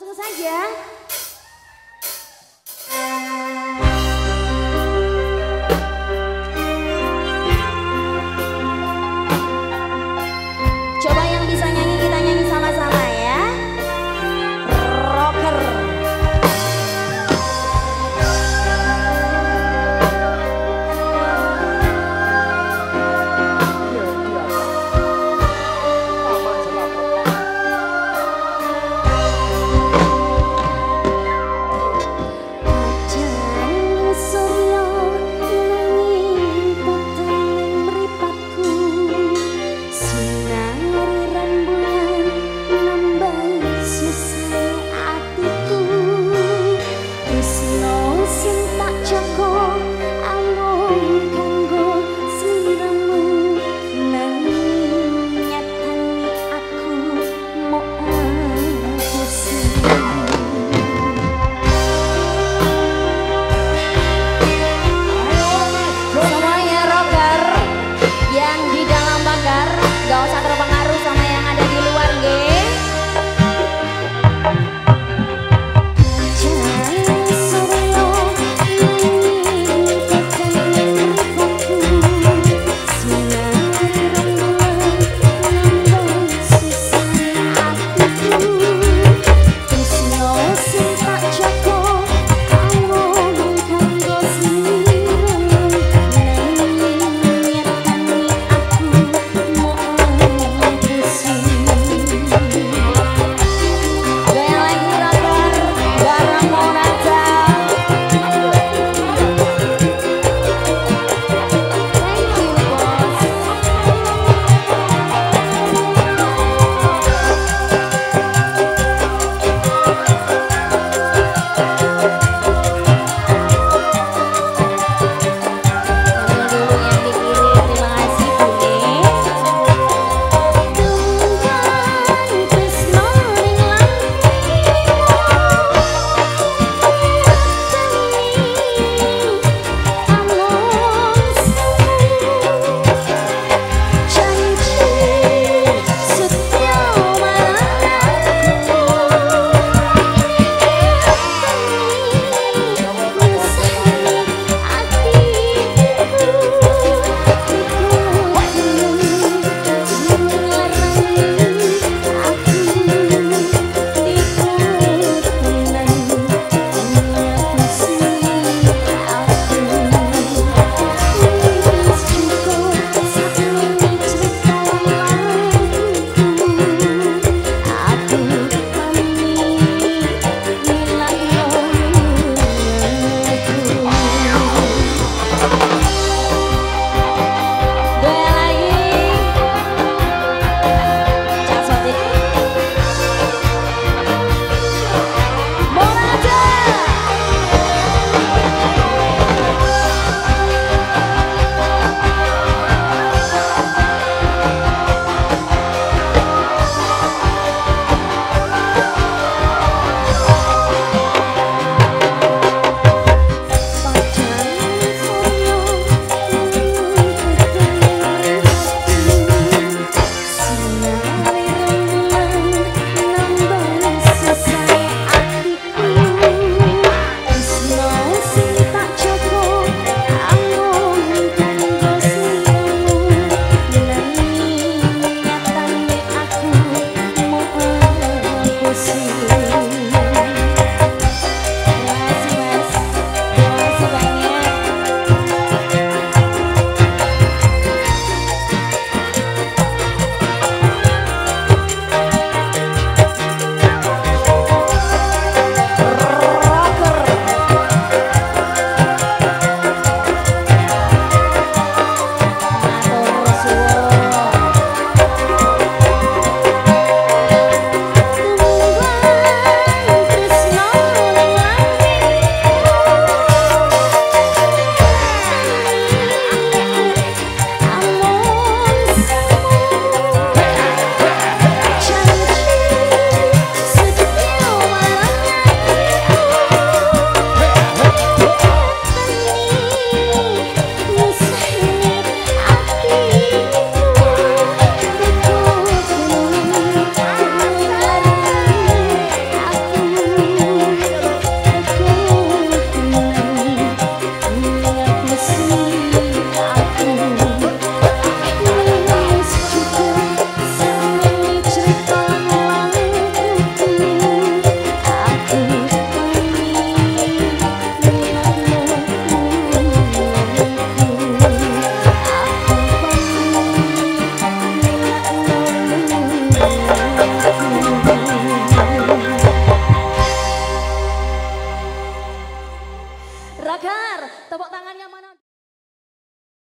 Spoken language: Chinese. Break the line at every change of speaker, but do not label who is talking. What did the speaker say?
这个三姐。